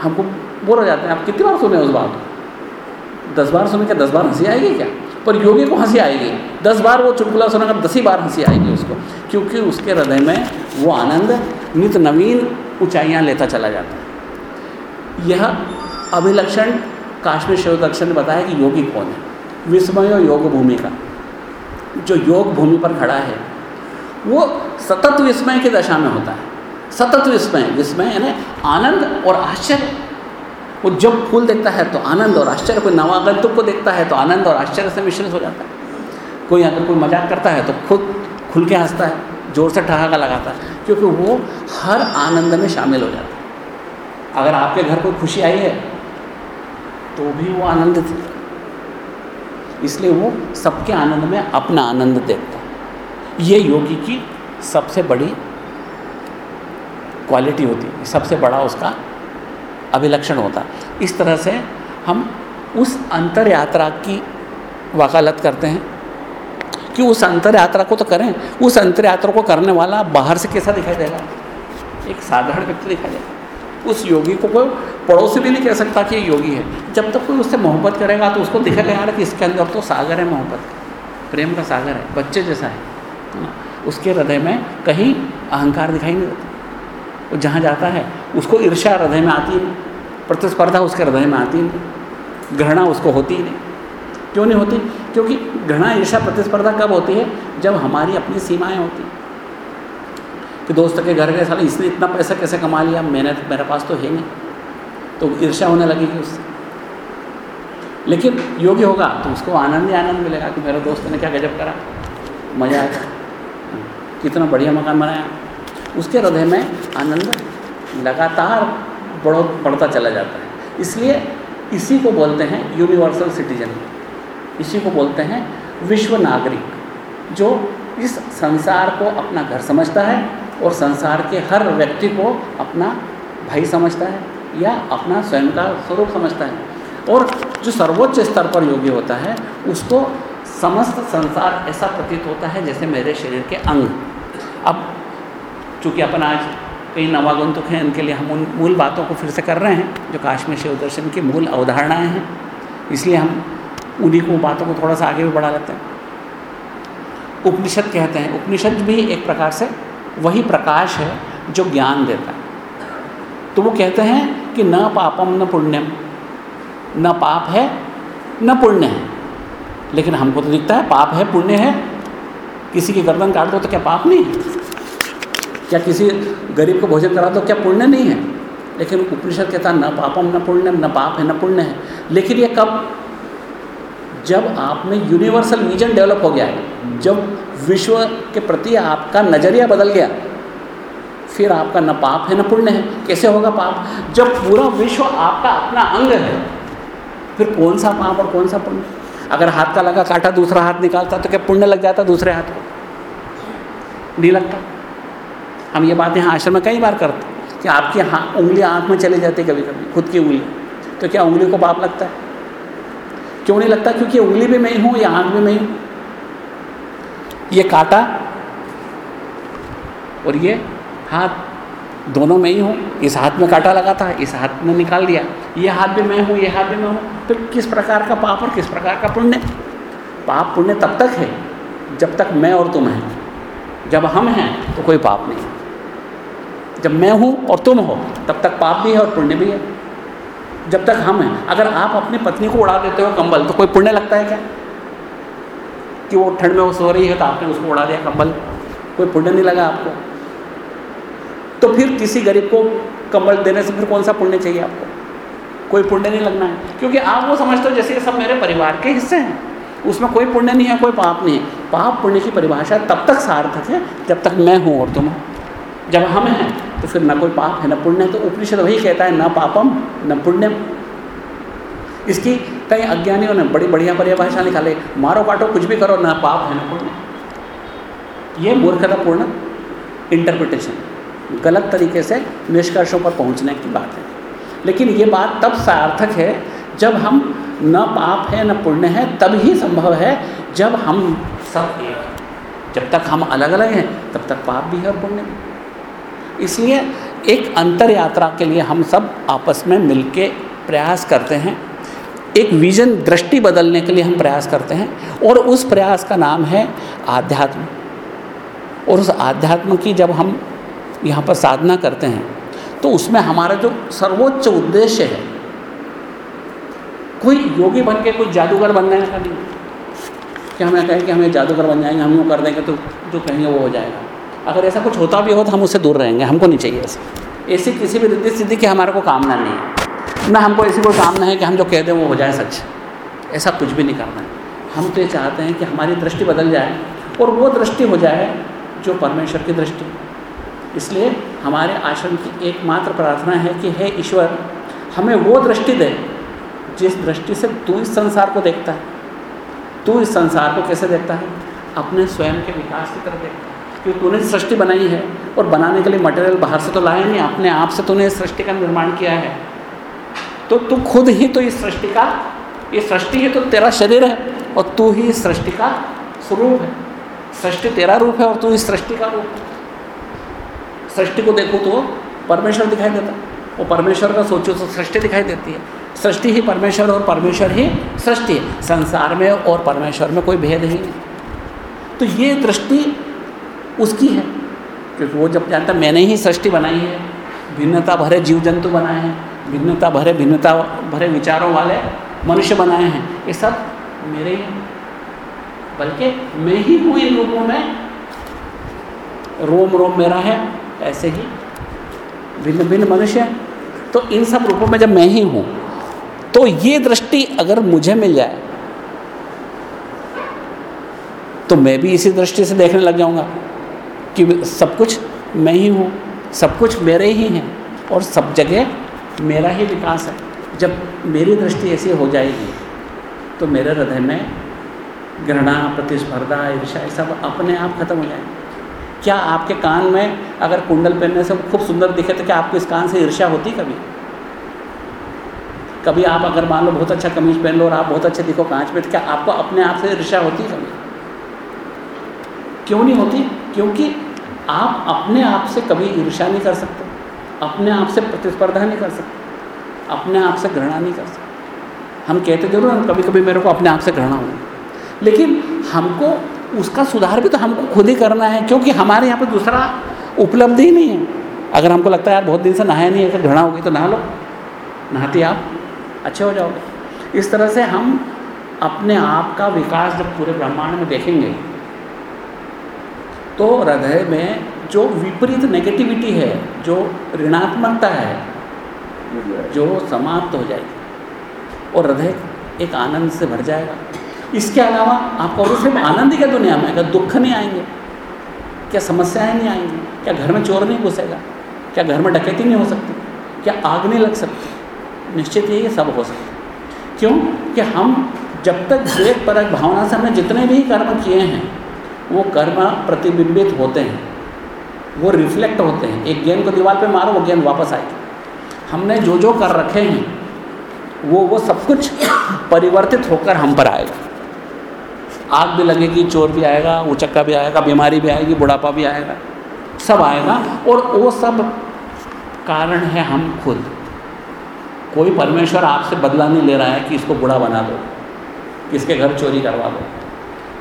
हमको बोला जाता है, आप कितनी बार सुने उस बात को? दस बार सुने क्या? दस बार हँसी आएगी क्या? पर योगी को हँसी आएगी। दस बार वो चुटकुला सुनेगा दस ही बार हँसी आएगी उसको, क्योंकि उसके हृदय में वो आनंद नित नवीन ऊंचाइयाँ लेता चला जाता है। यह अभिलक्षण काश्मीर शिव दर्शन ने बताया कि योगी कौन है? विस्मय योग भूमि का। जो योग भूमि पर खड़ा है, वो सतत विस्मय की दशा में होता है। सतत विस्मय विस्मय यानी आनंद और आश्चर्य। वो जब फूल देखता है तो आनंद और आश्चर्य, कोई नवागंतुक को देखता है तो आनंद और आश्चर्य से मिश्रित हो जाता है। कोई अगर कोई मज़ाक करता है तो खुद खुल के हंसता है, ज़ोर से ठहाका लगाता है, क्योंकि वो हर आनंद में शामिल हो जाता है। अगर आपके घर कोई खुशी आई है तो भी वो आनंदित इसलिए वो सबके आनंद में अपना आनंद देखता है। ये योगी की सबसे बड़ी क्वालिटी होती, सबसे बड़ा उसका अभिलक्षण होता। इस तरह से हम उस अंतर यात्रा की वकालत करते हैं कि उस अंतर यात्रा को तो करें, उस अंतर यात्रा को करने वाला बाहर से कैसा दिखाई देगा? एक साधारण व्यक्ति दिखाई देगा। उस योगी को कोई पड़ोसी भी नहीं कह सकता कि ये योगी है। जब तक कोई उससे मोहब्बत करेगा तो उसको दिखेगा यार कि इसके अंदर तो सागर है, मोहब्बत। प्रेम का सागर है, बच्चे जैसा है उसके हृदय में कहीं अहंकार दिखाई नहीं देता। वो जहाँ जाता है, उसको ईर्ष्या हृदय में आती नहीं, प्रतिस्पर्धा उसके हृदय में आती नहीं, घृणा उसको होती ही नहीं। क्यों नहीं होती? क्योंकि घृणा, ईर्ष्या, प्रतिस्पर्धा कब होती है? जब हमारी अपनी सीमाएँ होती कि दोस्त के घर गए, साले इसने इतना पैसा कैसे कमा लिया? मैंने, मेरे पास तो है नहीं। तो ईर्ष्या होने लगेगी उससे। लेकिन योगी होगा तो उसको आनंद ही आनंद मिलेगा कि मेरे दोस्त ने क्या गजब करा। मज़ा आएगा कितना बढ़िया मकान बनाया। उसके हृदय में आनंद लगातार बढ़ो, बढ़ता चला जाता है। इसलिए इसी को बोलते हैं यूनिवर्सल सिटीजन इसी को बोलते हैं विश्व नागरिक, जो इस संसार को अपना घर समझता है और संसार के हर व्यक्ति को अपना भाई समझता है या अपना स्वयं का स्वरूप समझता है। और जो सर्वोच्च स्तर पर योग्य होता है, उसको समस्त संसार ऐसा प्रतीत होता है जैसे मेरे शरीर के अंग। अब चूँकि अपन आज कई नवागंतुक हैं, उनके लिए हम उन मूल बातों को फिर से कर रहे हैं, जो काश्मीर शिव दर्शन की मूल अवधारणाएँ हैं। इसलिए हम उन्हीं को बातों को थोड़ा सा आगे भी बढ़ा लेते हैं। उपनिषद कहते हैं, उपनिषद भी एक प्रकार से वही प्रकाश है जो ज्ञान देता है। तो वो कहते हैं कि न पापम न पुण्यम, न पाप है, न पुण्य है। लेकिन हमको तो दिखता है, पाप है, पुण्य है। किसी की गर्दन काट दो तो क्या पाप नहीं है? क्या किसी गरीब को भोजन करा दो क्या पुण्य नहीं है? लेकिन उपनिषद कहता न पापम न पुण्यम, न पाप है, न पुण्य है। लेकिन ये कब? जब आप में यूनिवर्सल विजन डेवलप हो गया है। जब विश्व के प्रति आपका नज़रिया बदल गया, फिर आपका न पाप है, न पुण्य है। कैसे होगा पाप? जब पूरा विश्व आपका अपना अंग है, फिर कौन सा पाप और कौन सा पुण्य? अगर हाथ का लगा, काटा, दूसरा हाथ निकालता तो क्या पुण्य लग जाता दूसरे हाथ को? नहीं लगता। हम ये बात यहाँ आश्रम में कई बार करते कि आपकी हाँ उंगली आँख में चले जाती कभी कभी खुद की उंगली। तो क्या उंगली को पाप लगता है? क्यों नहीं लगता? क्योंकि उंगली भी मैं हूँ, या आँख भी मैं हूँ। ये काटा और ये हाथ दोनों में ही हूँ। इस हाथ में कांटा लगा था, इस हाथ में निकाल दिया। ये हाथ भी मैं हूँ, ये हाथ भी मैं हूँ। तो किस प्रकार का पाप और किस प्रकार का पुण्य? पाप पुण्य तब तक है जब तक मैं और तुम हैं। जब हम हैं तो कोई पाप नहीं। जब मैं हूँ और तुम हो, तब तक पाप भी है और पुण्य भी है। जब तक हम हैं, अगर आप अपनी पत्नी को उड़ा देते हो कंबल तो कोई पुण्य लगता है क्या? कि वो ठंड में वो सो रही है तो आपने उसको उड़ा दिया कंबल। कोई पुण्य नहीं लगा आपको। तो फिर किसी गरीब को कंबल देने से फिर कौन सा पुण्य चाहिए आपको? कोई पुण्य नहीं लगना है। क्योंकि आप वो समझते हो जैसे ये सब मेरे परिवार के हिस्से हैं। उसमें कोई पुण्य नहीं है, कोई पाप नहीं है। पाप पुण्य की परिभाषा तब तक सार्थक है, जब तक मैं हूँ और तुम जब हम हैं तो फिर न कोई पाप है, न पुण्य है तो उपनिषद वही कहता है, न पापम, न पुण्यम। इसकी कई अज्ञानियों ने बड़ी बढ़िया परिभाषा निकाले, मारो काटो, कुछ भी करो, न पाप है, न पुण्य। ये मूर्खतापूर्ण इंटरप्रिटेशन गलत तरीके से निष्कर्षों पर पहुँचने की बात है। लेकिन ये बात तब सार्थक है, जब हम न पाप है, न पुण्य है, तब ही संभव है, जब हम सब एक जब तक हम अलग अलग हैं, तब तक पाप भी है और पुण्य भी। इसलिए एक अंतर यात्रा के लिए हम सब आपस में मिलके प्रयास करते हैं। एक विजन दृष्टि बदलने के लिए हम प्रयास करते हैं और उस प्रयास का नाम है आध्यात्म। और उस आध्यात्म की जब हम यहाँ पर साधना करते हैं तो उसमें हमारा जो सर्वोच्च उद्देश्य है, कोई योगी बन के कोई जादूगर बनने का नहीं? कि हमें कहें कि हमें जादूगर बन जाएँगे, हम यूँ कर देंगे तो जो कहेंगे वो हो जाएगा। अगर ऐसा कुछ होता भी हो तो हम उससे दूर रहेंगे, हमको नहीं चाहिए ऐसे। ऐसी किसी भी रिद्धि सिद्धि की हमारे को कामना नहीं है। ना हमको ऐसी कोई कामना है कि हम जो कह दें वो हो जाए सच। ऐसा कुछ भी नहीं करना है। हम तो ये चाहते हैं कि हमारी दृष्टि बदल जाए और वो दृष्टि हो जाए जो परमेश्वर की दृष्टि। इसलिए हमारे आश्रम की एकमात्र प्रार्थना है कि हे ईश्वर, हमें वो दृष्टि दे, जिस दृष्टि से तू इस संसार को देखता है। तू इस संसार को कैसे देखता है? अपने स्वयं के विकास की तरफ़ देखता है। क्योंकि तूने सृष्टि बनाई है और बनाने के लिए मटेरियल बाहर से तो लाया नहीं, अपने आप से तूने इस सृष्टि का निर्माण किया है। तो तू खुद ही तो इस सृष्टि का, ये सृष्टि है तो तेरा शरीर है और तू ही इस सृष्टि का स्वरूप है। सृष्टि तेरा रूप है और तू इस सृष्टि का रूप है। सृष्टि को देखो तो परमेश्वर दिखाई देता वो परमेश्वर का सोचो तो सृष्टि दिखाई देती है। सृष्टि ही परमेश्वर और परमेश्वर ही सृष्टि है। संसार में और परमेश्वर में कोई भेद ही नहीं। तो ये दृष्टि उसकी है। क्योंकि वो जब जानता मैंने ही सृष्टि बनाई है, भिन्नता भरे जीव जंतु बनाए हैं, भिन्नता भरे भिन्नता भरे विचारों वाले मनुष्य बनाए हैं, ये सब मेरे ही बल्कि मैं ही हूँ इन रूपों में। रोम रोम मेरा है, ऐसे ही भिन्न भिन्न मनुष्य तो इन सब रूपों में जब मैं ही हूँ तो ये दृष्टि अगर मुझे मिल जाए तो मैं भी इसी दृष्टि से देखने लग जाऊँगा। कि सब कुछ मैं ही हूँ, सब कुछ मेरे ही हैं और सब जगह मेरा ही विकास है। जब मेरी दृष्टि ऐसी हो जाएगी तो मेरे हृदय में घृणा, प्रतिस्पर्धा ईर्षा सब अपने आप खत्म हो जाएँगे। क्या आपके कान में अगर कुंडल पहनने से खूब सुंदर दिखे तो क्या आपको इस कान से ईर्ष्या होती कभी? कभी आप अगर मान लो बहुत अच्छा कमीज पहन लो और आप बहुत अच्छे दिखो कांच में तो क्या आपको अपने आप से ईर्ष्या होती कभी? क्यों नहीं होती? क्योंकि आप अपने आप से कभी ईर्ष्या नहीं कर सकते, अपने आप से प्रतिस्पर्धा नहीं कर सकते, अपने आप से घृणा नहीं कर सकते। हम कहते ज़रूर हम कभी कभी मेरे को अपने आप से घृणा हो। लेकिन हमको उसका सुधार भी तो हमको खुद ही करना है, क्योंकि हमारे यहाँ पर दूसरा उपलब्ध ही नहीं है। अगर हमको लगता है, यार, बहुत दिन से नहाया नहीं है, अगर घृणा होगी तो नहा लो। नहाते आप अच्छे हो जाओगे। इस तरह से हम अपने आप का विकास जब पूरे ब्रह्मांड में देखेंगे तो हृदय में जो विपरीत नेगेटिविटी है, जो ऋणात्मकता है, जो समाप्त हो जाएगी। और हृदय एक आनंद से भर जाएगा। इसके अलावा आपको सिर्फ़ आनंद ही क्या दुनिया में? अगर दुख नहीं आएँगे, क्या समस्याएँ नहीं आएँगी, क्या घर में चोर नहीं घुसेगा, क्या घर में डकैती नहीं हो सकती, क्या आग नहीं लग सकती? निश्चित ही ये सब हो सकता क्यों? कि हम जब तक द्वेत परक भावना से हमने जितने भी कर्म किए हैं वो कर्म प्रतिबिंबित होते हैं। वो रिफ्लेक्ट होते हैं। एक गेंद को दीवार पे मारो, वो गेंद वापस आएगी। हमने जो जो कर रखे हैं, वो वो सब कुछ परिवर्तित होकर हम पर आएगा। आग भी लगेगी, चोर भी आएगा, उचक्का भी आएगा, बीमारी भी आएगी, बुढ़ापा भी आएगा, सब आएगा और वो सब कारण है हम खुद। कोई परमेश्वर आपसे बदला नहीं ले रहा है कि इसको बुढ़ा बना दो किसके घर चोरी करवा दो।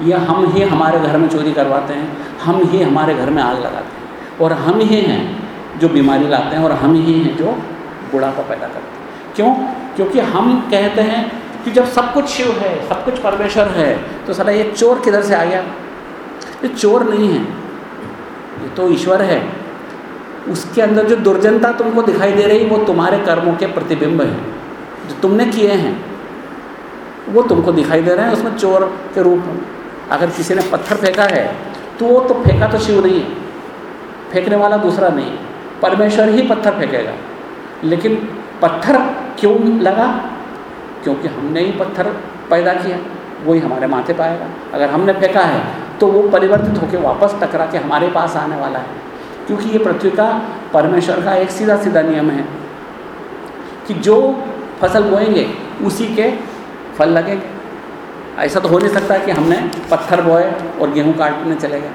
या हम ही हमारे घर में चोरी करवाते हैं, हम ही हमारे घर में आग लगाते हैं। और हम ही हैं जो बीमारी लाते हैं और हम ही हैं जो बुढ़ापा पैदा करते हैं। क्यों? क्योंकि हम कहते हैं कि जब सब कुछ शिव है, सब कुछ परमेश्वर है तो साला ये चोर किधर से आ गया? ये चोर नहीं है। ये तो ईश्वर है। उसके अंदर जो दुर्जनता तुमको दिखाई दे रही, वो तुम्हारे कर्मों के प्रतिबिंब हैं। जो तुमने किए हैं, वो तुमको दिखाई दे रहे हैं, उसमें चोर के रूप में। अगर किसी ने पत्थर फेंका है तो वो तो फेंका तो शिव नहीं है फेंकने वाला दूसरा नहीं। परमेश्वर ही पत्थर फेंकेगा। लेकिन पत्थर क्यों लगा? क्योंकि हमने ही पत्थर पैदा किया, वही हमारे माथे पर आएगा। अगर हमने फेंका है तो वो परिवर्तित होकर वापस टकरा के हमारे पास आने वाला है। क्योंकि ये पृथ्वी का, परमेश्वर का एक सीधा सीधा नियम है कि जो फ़सल बोएँगे, उसी के फल लगेंगे। ऐसा तो हो नहीं सकता कि हमने पत्थर बोए और गेहूँ काटने चले गए।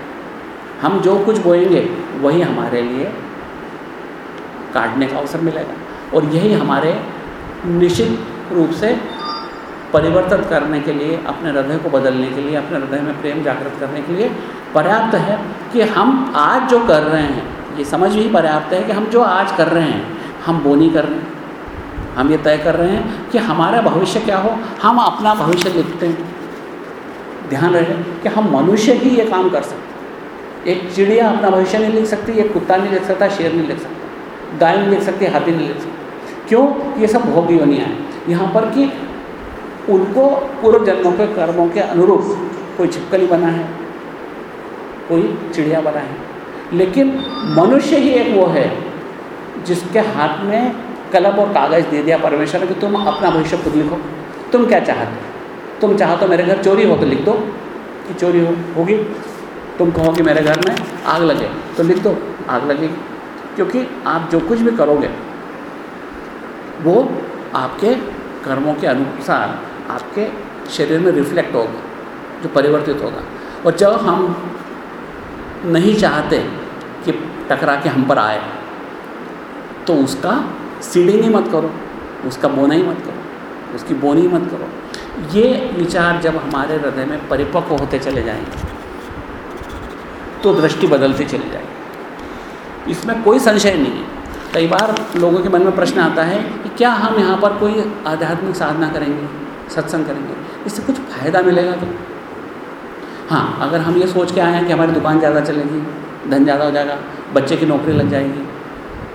हम जो कुछ बोएँगे, वही हमारे लिए काटने का अवसर मिलेगा। और यही हमारे निश्चित रूप से परिवर्तन करने के लिए, अपने हृदय को बदलने के लिए, अपने हृदय में प्रेम जागृत करने के लिए पर्याप्त है कि हम आज जो कर रहे हैं, ये समझ ही पर्याप्त है कि हम जो आज कर रहे हैं, हम वो नहीं कर रहे हैं। हम ये तय कर रहे हैं कि हमारा भविष्य क्या हो, हम अपना भविष्य लिखते हैं। ध्यान रहे कि हम मनुष्य ही ये काम कर सकते एक चिड़िया अपना भविष्य नहीं लिख सकती, एक कुत्ता नहीं लिख सकता, शेर नहीं लिख सकता, गाय नहीं लिख सकती, हाथी नहीं लिख सकती। क्यों? ये सब भोगी बनिया है। यहाँ पर कि उनको पूर्व जन्मों के कर्मों के अनुरूप कोई छिपकली बना है, कोई चिड़िया बना है। लेकिन मनुष्य ही एक वो है जिसके हाथ में कलम और कागज़ दे दिया परमेश्वर ने कि तुम अपना भविष्य खुद लिखो। तुम क्या चाहते हो? तुम चाहो तो मेरे घर चोरी हो तो लिख दो कि चोरी हो, होगी। तुम कहो कि मेरे घर में आग लगे तो लिख दो, आग लगेगी। क्योंकि आप जो कुछ भी करोगे, वो आपके कर्मों के अनुसार आपके शरीर में रिफ्लेक्ट होगा, जो परिवर्तित होगा। और जब हम नहीं चाहते कि टकरा के हम पर आए तो उसका सीढ़ी नहीं मत करो, उसका बोना ही मत करो, उसकी बोनी मत करो। ये विचार जब हमारे हृदय में परिपक्व होते चले जाएँगे तो दृष्टि बदलती चली जाएगी। इसमें कोई संशय नहीं है। कई बार लोगों के मन में प्रश्न आता है कि क्या हम यहाँ पर कोई आध्यात्मिक साधना करेंगे, सत्संग करेंगे? इससे कुछ फ़ायदा मिलेगा क्या? हाँ अगर हम ये सोच के आए हैं कि हमारी दुकान ज़्यादा चलेगी, धन ज़्यादा हो जाएगा, बच्चे की नौकरी लग जाएगी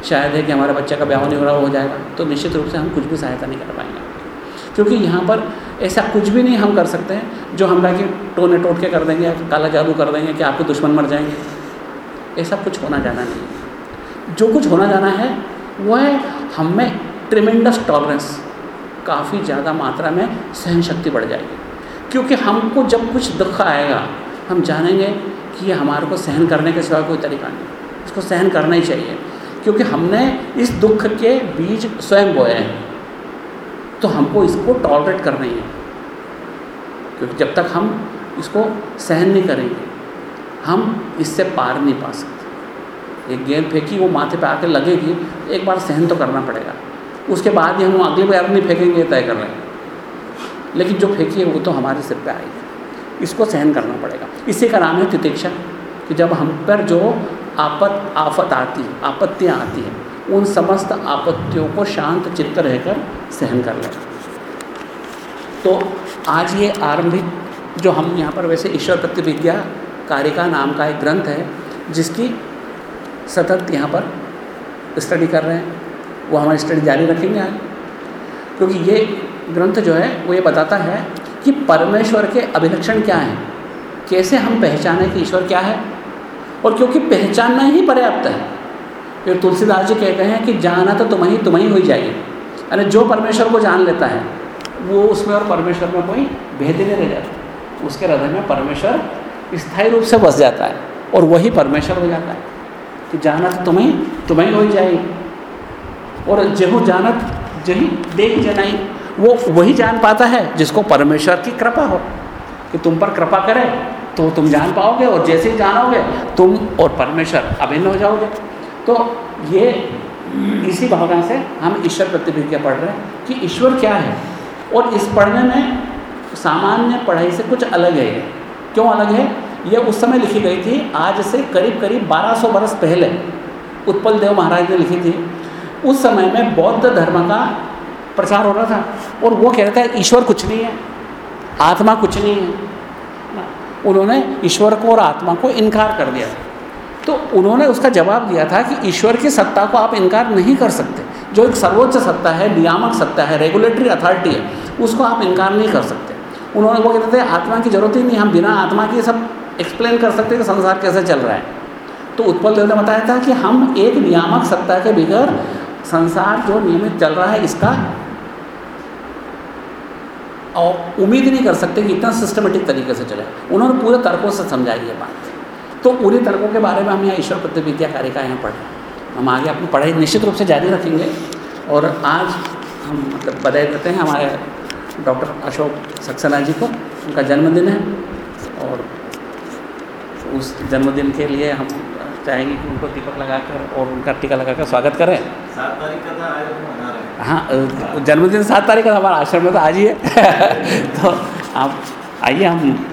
शायद है कि हमारे बच्चे का ब्याह नहीं हो रहा, हो जाएगा। तो निश्चित रूप से हम कुछ भी सहायता नहीं कर पाएँगे। क्योंकि यहाँ पर ऐसा कुछ भी नहीं हम कर सकते हैं, जो हम कि टोने टोट के कर देंगे, काला जादू कर देंगे कि आपके दुश्मन मर जाएँगे। ऐसा कुछ होना जाना नहीं। जो कुछ होना जाना है, वो है हम ट्रिमेंडस टॉलरेंस काफ़ी ज़्यादा मात्रा में सहन शक्ति बढ़ जाएगी। क्योंकि हमको जब कुछ दुख आएगा, हम जानेंगे कि ये हमारे को सहन करने के सिवा कोई तरीका नहीं। इसको सहन करना ही चाहिए। क्योंकि हमने इस दुख के बीज स्वयं बोए हैं। तो हमको इसको टॉलरेट करना ही है। क्योंकि जब तक हम इसको सहन नहीं करेंगे, हम इससे पार नहीं पा सकते। एक गेंद फेंकी, वो माथे पे आके लगेगी, एक बार सहन तो करना पड़ेगा। उसके बाद ही हम अगली बार नहीं फेंकेंगे तय कर रहे हैं। लेकिन जो फेंकी है, वो तो हमारे सिर पे आएगी। इसको सहन करना पड़ेगा। इसी का नाम है तितिक्षा, कि जब हम पर जो आपत, आफत आती है, आपत्तियाँ आती हैं। उन समस्त आपत्तियों को शांत चित्त रहकर सहन कर लें। तो आज ये आरंभिक जो हम यहाँ पर वैसे ईश्वर प्रतिविज्ञा कारिका नाम का एक ग्रंथ है, जिसकी सतत यहाँ पर स्टडी कर रहे हैं। वो हमारी स्टडी जारी रखेंगे आज। क्योंकि ये ग्रंथ जो है, वो ये बताता है कि परमेश्वर के अभिलक्षण क्या हैं? कैसे हम पहचानें कि ईश्वर क्या है? और क्योंकि पहचानना ही पर्याप्त है। फिर तुलसीदास जी कहते हैं कि जाना तो तुम्हें तुम्हें तुम ही जाएगी। यानी जो परमेश्वर को जान लेता है, वो उसमें और परमेश्वर में कोई भेद नहीं रह जाता। उसके हृदय में परमेश्वर स्थायी रूप से बस जाता है और वही परमेश्वर हो जाता है कि जाना तो तुम्हें तुम्हें हो जाएगी। और जेहू जानत जही देख जनाई, वो वही जान पाता है जिसको परमेश्वर की कृपा हो, कि तुम पर कृपा करे तो तुम जान पाओगे और जैसे ही जानोगे, तुम और परमेश्वर अभिन्न हो जाओगे। तो ये इसी भावना से हम ईश्वर प्रतिभिज्ञा पढ़ रहे हैं कि ईश्वर क्या है? और इस पढ़ने में सामान्य पढ़ाई से कुछ अलग है। क्यों अलग है? ये उस समय लिखी गई थी, आज से करीब करीब 1200 वर्ष पहले। उत्पल देव महाराज ने लिखी थी। उस समय में बौद्ध धर्म का प्रचार हो रहा था और वो कह रहा था, ईश्वर कुछ नहीं है, आत्मा कुछ नहीं है। उन्होंने ईश्वर को और आत्मा को इनकार कर दिया। तो उन्होंने उसका जवाब दिया था कि ईश्वर की सत्ता को आप इनकार नहीं कर सकते। जो एक सर्वोच्च सत्ता है, नियामक सत्ता है रेगुलेटरी अथॉरिटी है, उसको आप इनकार नहीं कर सकते। उन्होंने वो कहते थे, आत्मा की ज़रूरत ही नहीं, हम बिना आत्मा के सब एक्सप्लेन कर सकते कि संसार कैसे चल रहा है। तो उत्पल देव ने बताया था कि हम एक नियामक सत्ता के बगैर संसार जो नियमित चल रहा है, इसका और उम्मीद नहीं कर सकते कि इतना सिस्टमेटिक तरीके से चले। उन्होंने पूरे तर्कों से समझाई ये बात। तो पूरे तर्कों के बारे में हम यहाँ ईश्वर प्रतिविद्या कार्य का यहाँ पढ़ हम आगे अपनी पढ़ाई निश्चित रूप से जारी रखेंगे। और आज हम मतलब बधाई देते हैं हमारे डॉक्टर अशोक सक्सेना जी को। उनका जन्मदिन है। और उस जन्मदिन के लिए हम चाहेंगे कि उनको दीपक लगाकर और उनका टीका लगाकर स्वागत करें। सात तारीख का था हाँ जन्मदिन सात तारीख का हमारा आश्रम में तो आज ही है। तो आप आइए, हम